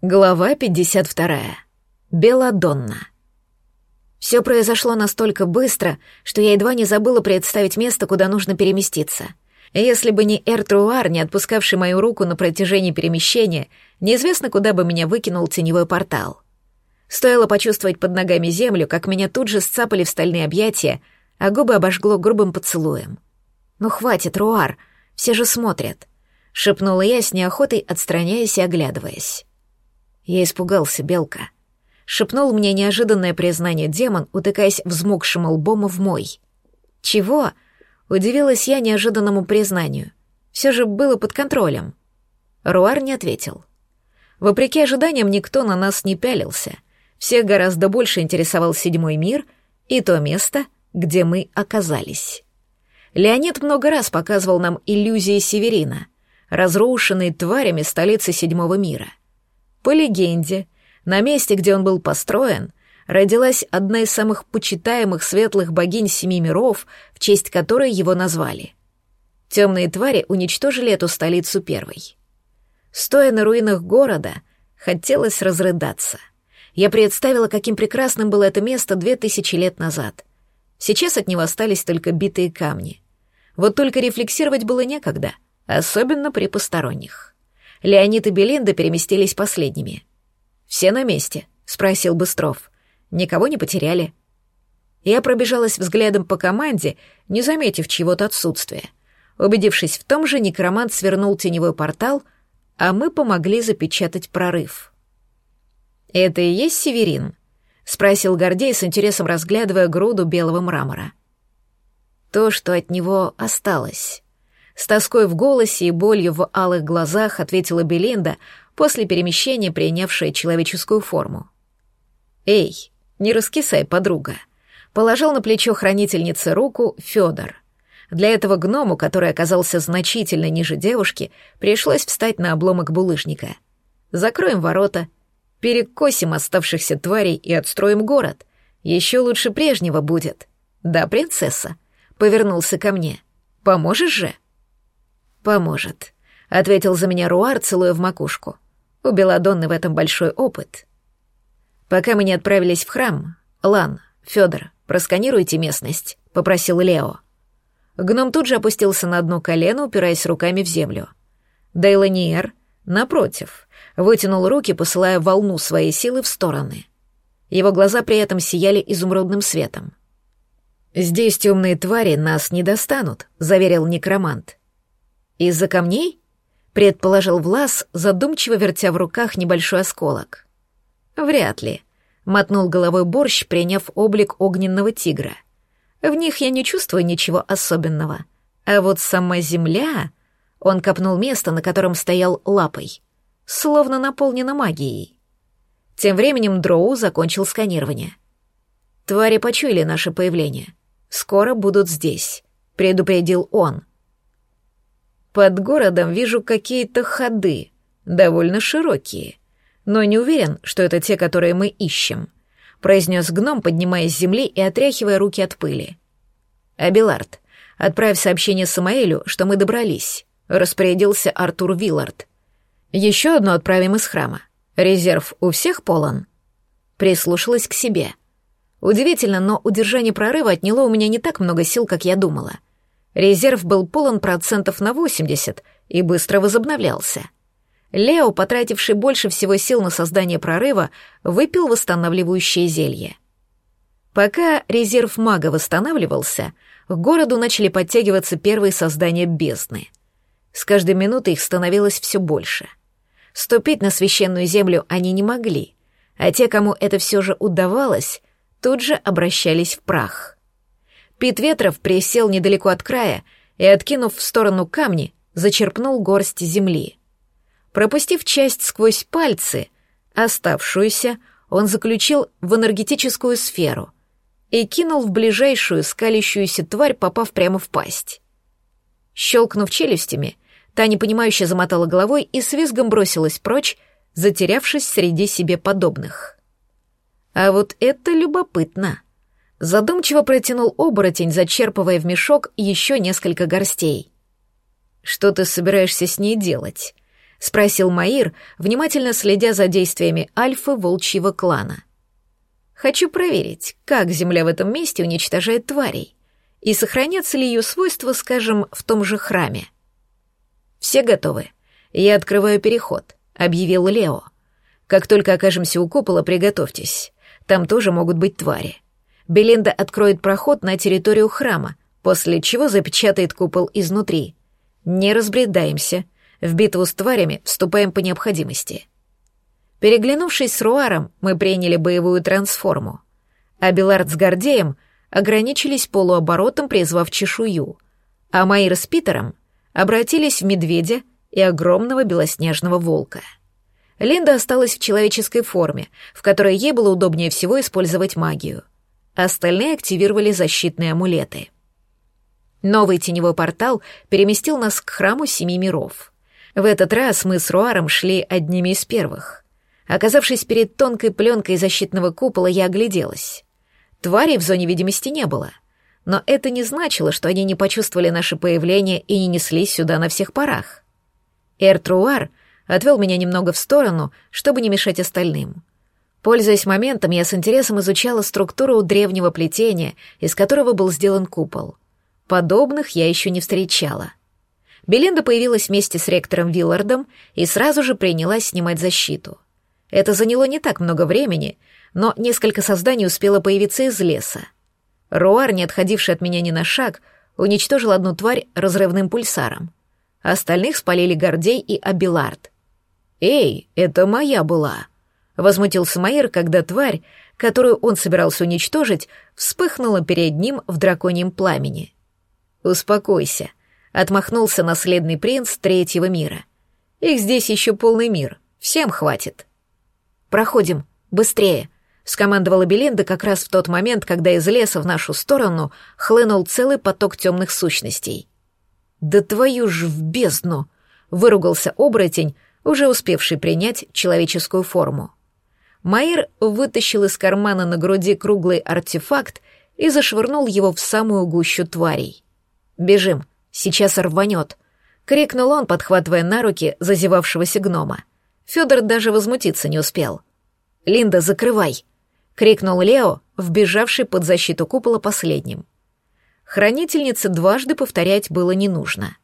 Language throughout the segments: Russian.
Глава 52. Беладонна. Все произошло настолько быстро, что я едва не забыла представить место, куда нужно переместиться. Если бы не Эртруар, не отпускавший мою руку на протяжении перемещения, неизвестно, куда бы меня выкинул теневой портал. Стоило почувствовать под ногами землю, как меня тут же сцапали в стальные объятия, а губы обожгло грубым поцелуем. «Ну хватит, Руар, все же смотрят», — шепнула я с неохотой, отстраняясь и оглядываясь. Я испугался, Белка. Шепнул мне неожиданное признание демон, утыкаясь взмокшим лбом в мой. «Чего?» — удивилась я неожиданному признанию. Все же было под контролем. Руар не ответил. Вопреки ожиданиям, никто на нас не пялился. Всех гораздо больше интересовал седьмой мир и то место, где мы оказались. Леонид много раз показывал нам иллюзии Северина, разрушенные тварями столицы седьмого мира. По легенде, на месте, где он был построен, родилась одна из самых почитаемых светлых богинь семи миров, в честь которой его назвали. Темные твари уничтожили эту столицу первой. Стоя на руинах города, хотелось разрыдаться. Я представила, каким прекрасным было это место две тысячи лет назад. Сейчас от него остались только битые камни. Вот только рефлексировать было некогда, особенно при посторонних. Леонид и Белинда переместились последними. «Все на месте?» — спросил Быстров. «Никого не потеряли?» Я пробежалась взглядом по команде, не заметив чего-то отсутствия. Убедившись в том же, некромант свернул теневой портал, а мы помогли запечатать прорыв. «Это и есть Северин?» — спросил Гордей с интересом разглядывая груду белого мрамора. «То, что от него осталось». С тоской в голосе и болью в алых глазах ответила Белинда, после перемещения принявшая человеческую форму. «Эй, не раскисай, подруга», — положил на плечо хранительницы руку Федор. Для этого гному, который оказался значительно ниже девушки, пришлось встать на обломок булыжника. «Закроем ворота, перекосим оставшихся тварей и отстроим город. Еще лучше прежнего будет. Да, принцесса?» — повернулся ко мне. «Поможешь же?» «Поможет», — ответил за меня Руар, целуя в макушку. У Беладонны в этом большой опыт. Пока мы не отправились в храм, Лан, Федор, просканируйте местность, попросил Лео. Гном тут же опустился на одно колено, упираясь руками в землю. Дейланиер, напротив, вытянул руки, посылая волну своей силы в стороны. Его глаза при этом сияли изумрудным светом. «Здесь темные твари нас не достанут», — заверил некромант. «Из-за камней?» — предположил Влас, задумчиво вертя в руках небольшой осколок. «Вряд ли», — мотнул головой борщ, приняв облик огненного тигра. «В них я не чувствую ничего особенного. А вот сама земля...» Он копнул место, на котором стоял лапой. Словно наполнена магией. Тем временем Дроу закончил сканирование. «Твари почуяли наше появление. Скоро будут здесь», — предупредил он. Под городом вижу какие-то ходы, довольно широкие, но не уверен, что это те, которые мы ищем», — произнес гном, поднимаясь с земли и отряхивая руки от пыли. «Абилард, отправь сообщение Самаэлю, что мы добрались», — распорядился Артур Виллард. «Еще одно отправим из храма. Резерв у всех полон?» Прислушалась к себе. Удивительно, но удержание прорыва отняло у меня не так много сил, как я думала — Резерв был полон процентов на 80 и быстро возобновлялся. Лео, потративший больше всего сил на создание прорыва, выпил восстанавливающее зелье. Пока резерв мага восстанавливался, к городу начали подтягиваться первые создания бездны. С каждой минутой их становилось все больше. Ступить на священную землю они не могли, а те, кому это все же удавалось, тут же обращались в прах — Пит Ветров присел недалеко от края и, откинув в сторону камни, зачерпнул горсть земли. Пропустив часть сквозь пальцы, оставшуюся он заключил в энергетическую сферу и кинул в ближайшую скалящуюся тварь, попав прямо в пасть. Щелкнув челюстями, та непонимающе замотала головой и с визгом бросилась прочь, затерявшись среди себе подобных. А вот это любопытно. Задумчиво протянул оборотень, зачерпывая в мешок еще несколько горстей. «Что ты собираешься с ней делать?» — спросил Маир, внимательно следя за действиями альфы волчьего клана. «Хочу проверить, как Земля в этом месте уничтожает тварей, и сохранятся ли ее свойства, скажем, в том же храме». «Все готовы. Я открываю переход», — объявил Лео. «Как только окажемся у купола, приготовьтесь. Там тоже могут быть твари. Белинда откроет проход на территорию храма, после чего запечатает купол изнутри. Не разбредаемся. В битву с тварями вступаем по необходимости. Переглянувшись с Руаром, мы приняли боевую трансформу. А Белард с Гордеем ограничились полуоборотом, призвав чешую, а Майр с Питером обратились в медведя и огромного белоснежного волка. Линда осталась в человеческой форме, в которой ей было удобнее всего использовать магию. Остальные активировали защитные амулеты. Новый теневой портал переместил нас к храму Семи Миров. В этот раз мы с Руаром шли одними из первых. Оказавшись перед тонкой пленкой защитного купола, я огляделась. Тварей в зоне видимости не было. Но это не значило, что они не почувствовали наше появление и не неслись сюда на всех парах. Эртруар отвел меня немного в сторону, чтобы не мешать остальным. Пользуясь моментом, я с интересом изучала структуру древнего плетения, из которого был сделан купол. Подобных я еще не встречала. Белинда появилась вместе с ректором Виллардом и сразу же принялась снимать защиту. Это заняло не так много времени, но несколько созданий успело появиться из леса. Руар, не отходивший от меня ни на шаг, уничтожил одну тварь разрывным пульсаром. Остальных спалили Гордей и Абилард. «Эй, это моя была!» — возмутился Майер, когда тварь, которую он собирался уничтожить, вспыхнула перед ним в драконьем пламени. «Успокойся», Отмахнулся наследный принц третьего мира. Их здесь еще полный мир. Всем хватит. Проходим. Быстрее. Скомандовала Белинда как раз в тот момент, когда из леса в нашу сторону хлынул целый поток темных сущностей. «Да твою ж в бездну!» — выругался оборотень, уже успевший принять человеческую форму. Майер вытащил из кармана на груди круглый артефакт и зашвырнул его в самую гущу тварей. «Бежим!» Сейчас рванет!» — крикнул он, подхватывая на руки зазевавшегося гнома. Федор даже возмутиться не успел. «Линда, закрывай!» — крикнул Лео, вбежавший под защиту купола последним. Хранительнице дважды повторять было не нужно.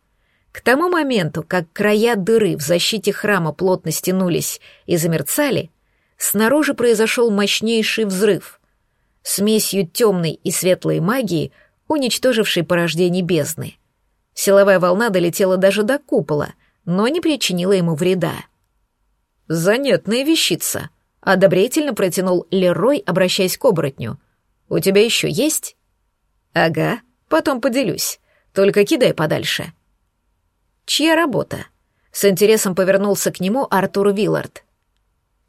К тому моменту, как края дыры в защите храма плотно стянулись и замерцали, снаружи произошел мощнейший взрыв. Смесью темной и светлой магии, уничтожившей порождение бездны — Силовая волна долетела даже до купола, но не причинила ему вреда. «Занятная вещица», — одобрительно протянул Лерой, обращаясь к оборотню. «У тебя еще есть?» «Ага, потом поделюсь. Только кидай подальше». «Чья работа?» — с интересом повернулся к нему Артур Виллард.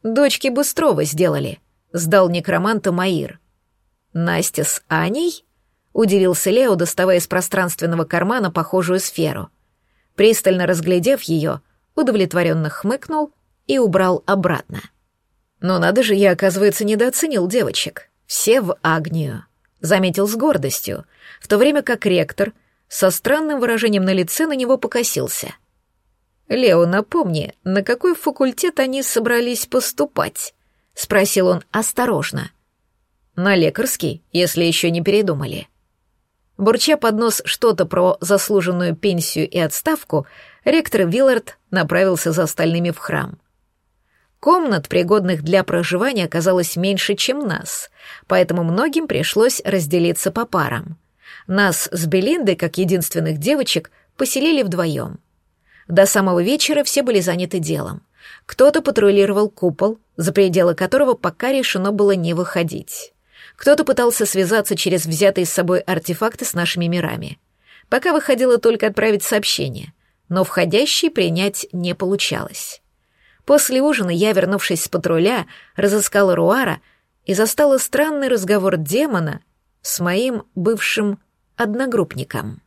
«Дочки Быстрова сделали», — сдал некроманта Маир. «Настя с Аней?» Удивился Лео, доставая из пространственного кармана похожую сферу. Пристально разглядев ее, удовлетворенно хмыкнул и убрал обратно. Но надо же, я, оказывается, недооценил девочек. Все в Агнию. Заметил с гордостью, в то время как ректор со странным выражением на лице на него покосился. «Лео, напомни, на какой факультет они собрались поступать?» — спросил он осторожно. «На лекарский, если еще не передумали». Бурча под нос что-то про заслуженную пенсию и отставку, ректор Виллард направился за остальными в храм. Комнат, пригодных для проживания, оказалось меньше, чем нас, поэтому многим пришлось разделиться по парам. Нас с Белиндой, как единственных девочек, поселили вдвоем. До самого вечера все были заняты делом. Кто-то патрулировал купол, за пределы которого пока решено было не выходить. Кто-то пытался связаться через взятые с собой артефакты с нашими мирами. Пока выходило только отправить сообщение, но входящий принять не получалось. После ужина я, вернувшись с патруля, разыскала Руара и застала странный разговор демона с моим бывшим одногруппником.